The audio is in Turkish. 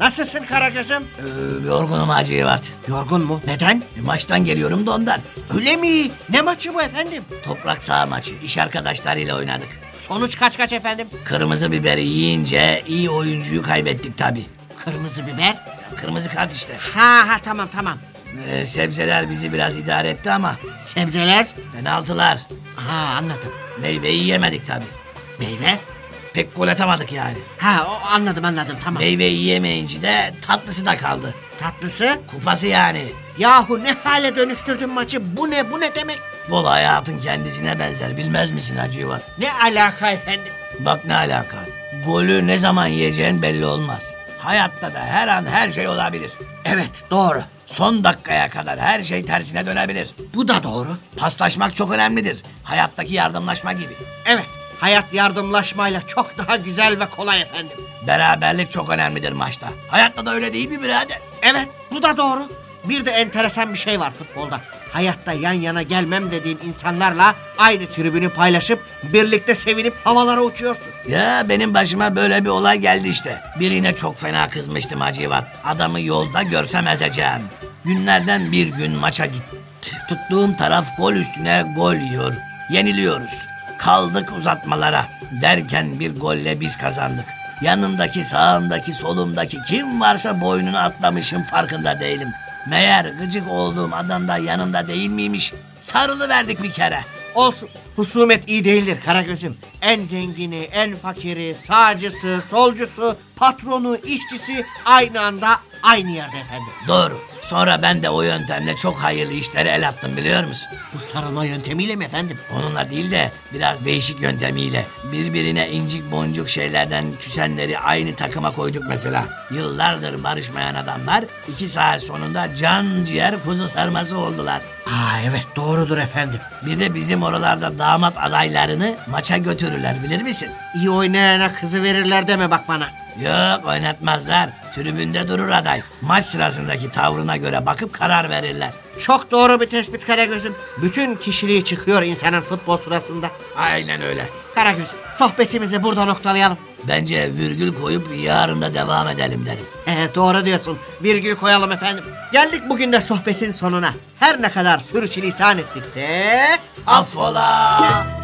Nasılsın Karagöz'üm? Ee, yorgunum Hacivat. Yorgun mu? Neden? E, maçtan geliyorum da ondan. Öyle mi? Ne maçı bu efendim? Toprak saha maçı. İş arkadaşlarıyla oynadık. Sonuç kaç kaç efendim? Kırmızı biberi yiyince iyi oyuncuyu kaybettik tabii. Kırmızı biber. Kırmızı kart işte. Ha ha tamam tamam. Ee, sebzeler bizi biraz idare etti ama Sebzeler. penaltılar. Ha anladım. Meyveyi yiyemedik tabii. Meyve. Pek gol atamadık yani. Ha o, anladım anladım tamam. Meyveyi yiyemeyince de tatlısı da kaldı. Tatlısı. Kupası yani. Yahu ne hale dönüştürdün maçı? Bu ne bu ne demek? Bol hayatın kendisine benzer bilmez misin Hacivat? Ne alaka efendim? Bak ne alaka. Golü ne zaman yiyeceğin belli olmaz. Hayatta da her an her şey olabilir. Evet doğru. Son dakikaya kadar her şey tersine dönebilir. Bu da doğru. Paslaşmak çok önemlidir. Hayattaki yardımlaşma gibi. Evet. Hayat yardımlaşmayla çok daha güzel ve kolay efendim. Beraberlik çok önemlidir maçta. Hayatta da öyle değil mi birader? Evet bu da doğru. Bir de enteresan bir şey var futbolda. Hayatta yan yana gelmem dediğin insanlarla aynı tribünü paylaşıp birlikte sevinip havalara uçuyorsun. Ya benim başıma böyle bir olay geldi işte. Birine çok fena kızmıştım Hacivat. Adamı yolda görsem ezeceğim. Günlerden bir gün maça gittim. Tuttuğum taraf gol üstüne gol yiyor. Yeniliyoruz. Kaldık uzatmalara. Derken bir golle biz kazandık. Yanımdaki, sağımdaki, solumdaki kim varsa boynunu atlamışım farkında değilim. Meğer gıcık olduğum adam da yanımda değil miymiş? Sarılı verdik bir kere. Olsun. Husumet iyi değildir Karagöz'üm. En zengini, en fakiri, sağcısı, solcusu, patronu, işçisi aynı anda aynı yerde efendim. Doğru. Sonra ben de o yöntemle çok hayırlı işlere el attım biliyor musun? Bu sarılma yöntemiyle mi efendim? Onunla değil de biraz değişik yöntemiyle. Birbirine incik boncuk şeylerden küsenleri aynı takıma koyduk mesela. Yıllardır barışmayan adamlar iki saat sonunda can ciğer kuzu sarması oldular. Aa evet doğrudur efendim. Bir de bizim oralarda damat adaylarını maça götürürler bilir misin? İyi oynayana kızı verirler deme bak bana. Yok oynatmazlar. Tribünde durur aday. Maç sırasındaki tavrına göre bakıp karar verirler. Çok doğru bir tespit Karagöz'üm. Bütün kişiliği çıkıyor insanın futbol sırasında. Aynen öyle. Karagöz, sohbetimizi burada noktalayalım. Bence virgül koyup yarın da devam edelim derim. Ee, doğru diyorsun. Virgül koyalım efendim. Geldik bugün de sohbetin sonuna. Her ne kadar sürçülisan ettikse... Affola!